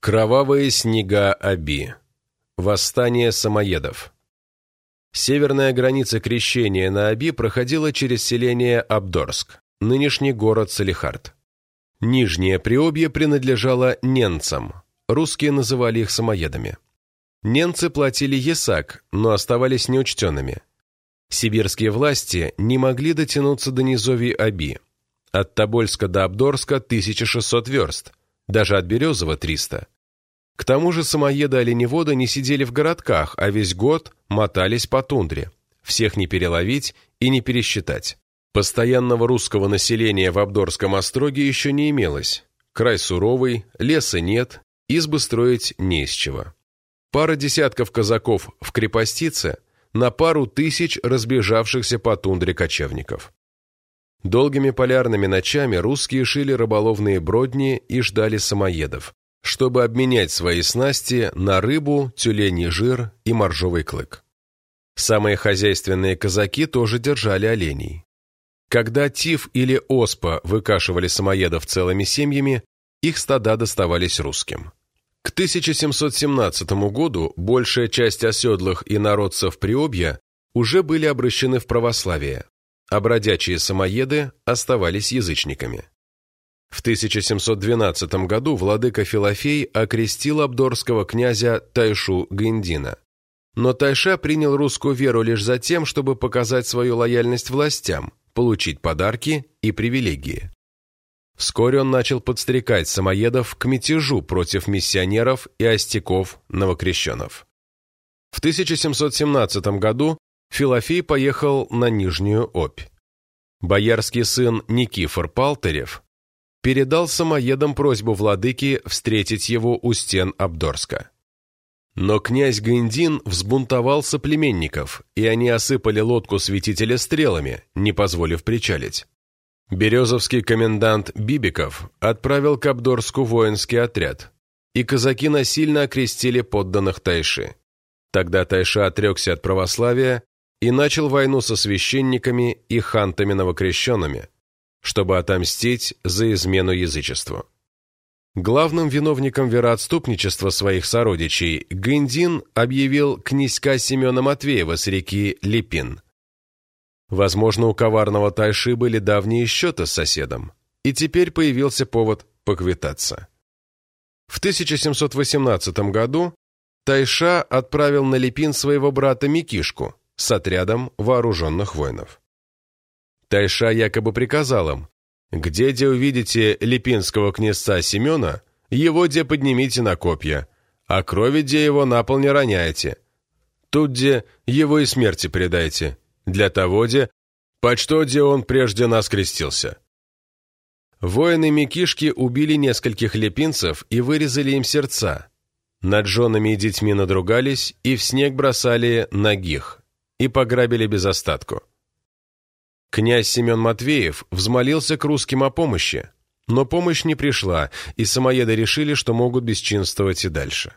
Кровавые снега Аби. Восстание самоедов. Северная граница крещения на Аби проходила через селение Абдорск, нынешний город Салихард. Нижнее Приобье принадлежало ненцам, русские называли их самоедами. Ненцы платили есак, но оставались неучтенными. Сибирские власти не могли дотянуться до низовий Аби. От Тобольска до Абдорска 1600 верст – даже от Березова 300. К тому же самоеды-оленеводы не сидели в городках, а весь год мотались по тундре. Всех не переловить и не пересчитать. Постоянного русского населения в Абдорском остроге еще не имелось. Край суровый, леса нет, избы строить не из чего. Пара десятков казаков в крепостице на пару тысяч разбежавшихся по тундре кочевников. Долгими полярными ночами русские шили рыболовные бродни и ждали самоедов, чтобы обменять свои снасти на рыбу, тюленей жир и моржовый клык. Самые хозяйственные казаки тоже держали оленей. Когда тиф или оспа выкашивали самоедов целыми семьями, их стада доставались русским. К 1717 году большая часть оседлых и народцев Приобья уже были обращены в православие, а бродячие самоеды оставались язычниками. В 1712 году владыка Филофей окрестил абдорского князя Тайшу Гендина. Но Тайша принял русскую веру лишь за тем, чтобы показать свою лояльность властям, получить подарки и привилегии. Вскоре он начал подстрекать самоедов к мятежу против миссионеров и остяков новокрещенов. В 1717 году Филофей поехал на Нижнюю Обь. Боярский сын Никифор Палтерев передал самоедам просьбу владыки встретить его у стен Абдорска. Но князь Гайндин взбунтовал соплеменников, и они осыпали лодку святителя стрелами, не позволив причалить. Березовский комендант Бибиков отправил к Абдорску воинский отряд, и казаки насильно окрестили подданных Тайши. Тогда Тайша отрекся от православия и начал войну со священниками и хантами-новокрещенными, чтобы отомстить за измену язычеству. Главным виновником вероотступничества своих сородичей Гындин объявил князька Семена Матвеева с реки Липин. Возможно, у коварного Тайши были давние счеты с соседом, и теперь появился повод поквитаться. В 1718 году Тайша отправил на Липин своего брата Микишку, с отрядом вооруженных воинов. Тайша якобы приказал им, «Где, где увидите липинского князца Семена, его где поднимите на копья, а крови где его на пол не роняйте. Тут где его и смерти предайте, для того где, под что где он прежде нас крестился». Воины Микишки убили нескольких лепинцев и вырезали им сердца. Над женами и детьми надругались и в снег бросали ногих, и пограбили без остатку. Князь Семен Матвеев взмолился к русским о помощи, но помощь не пришла, и самоеды решили, что могут бесчинствовать и дальше.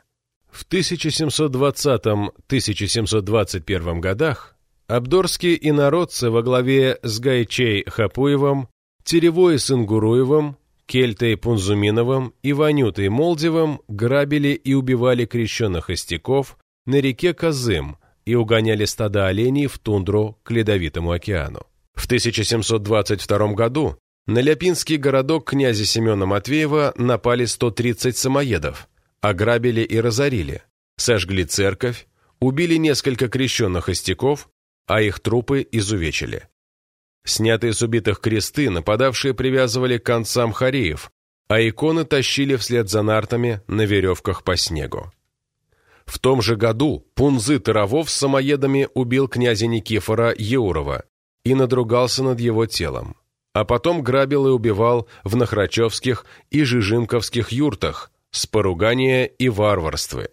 В 1720-1721 годах абдорские инородцы во главе с Гайчей Хапуевым, Теревой Сынгуруевым, Кельтой Пунзуминовым и Ванютой Молдевым грабили и убивали крещенных остяков на реке Казым, и угоняли стада оленей в тундру к Ледовитому океану. В 1722 году на Ляпинский городок князя Семена Матвеева напали 130 самоедов, ограбили и разорили, сожгли церковь, убили несколько крещенных истяков, а их трупы изувечили. Снятые с убитых кресты нападавшие привязывали к концам хореев, а иконы тащили вслед за нартами на веревках по снегу. В том же году Пунзы Таровов с самоедами убил князя Никифора Еурова и надругался над его телом, а потом грабил и убивал в Нахрачевских и Жижимковских юртах с поругания и варварствы.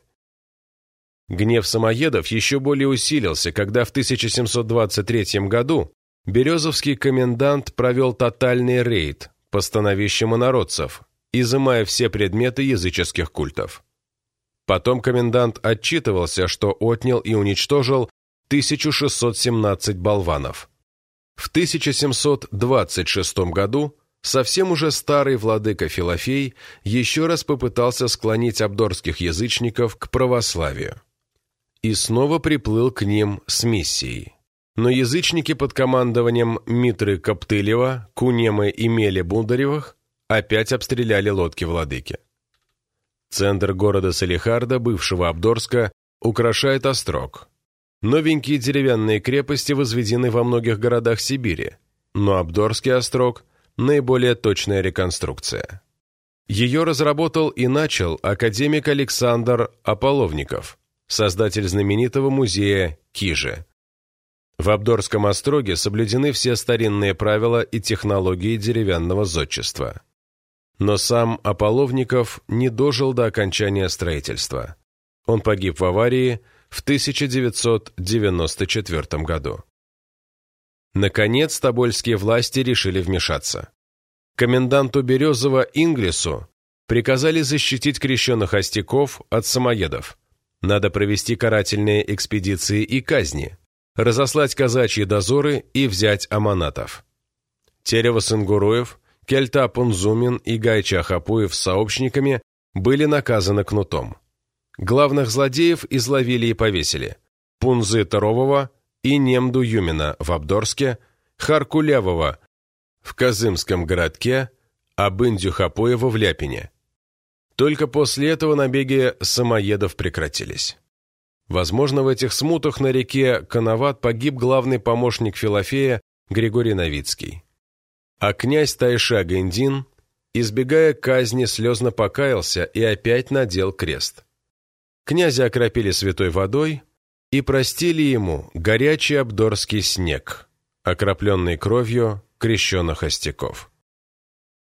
Гнев самоедов еще более усилился, когда в 1723 году Березовский комендант провел тотальный рейд по становищам инородцев, изымая все предметы языческих культов. Потом комендант отчитывался, что отнял и уничтожил 1617 болванов. В 1726 году совсем уже старый владыка Филофей еще раз попытался склонить абдорских язычников к православию. И снова приплыл к ним с миссией. Но язычники под командованием Митры Коптылева, Кунемы и Мели Бундаревых опять обстреляли лодки владыки. Центр города Салихарда, бывшего Абдорска, украшает острог. Новенькие деревянные крепости возведены во многих городах Сибири, но Абдорский острог – наиболее точная реконструкция. Ее разработал и начал академик Александр Аполовников, создатель знаменитого музея Кижи. В Абдорском остроге соблюдены все старинные правила и технологии деревянного зодчества. Но сам Аполовников не дожил до окончания строительства. Он погиб в аварии в 1994 году. Наконец, тобольские власти решили вмешаться. Коменданту Березова Инглису приказали защитить крещенных остяков от самоедов. Надо провести карательные экспедиции и казни, разослать казачьи дозоры и взять аманатов. Терево-Сангуруев – Кельта Пунзумин и Гайча Хапуев с сообщниками были наказаны кнутом. Главных злодеев изловили и повесили. Пунзы Тарового и Немду Юмина в Абдорске, Харкулявого в Казымском городке, а Бындю Хапуева в Ляпине. Только после этого набеги самоедов прекратились. Возможно, в этих смутах на реке Коноват погиб главный помощник Филофея Григорий Новицкий. А князь Тайша Гендин, избегая казни, слезно покаялся и опять надел крест. Князя окропили святой водой и простили ему горячий абдорский снег, окропленный кровью крещенных остяков.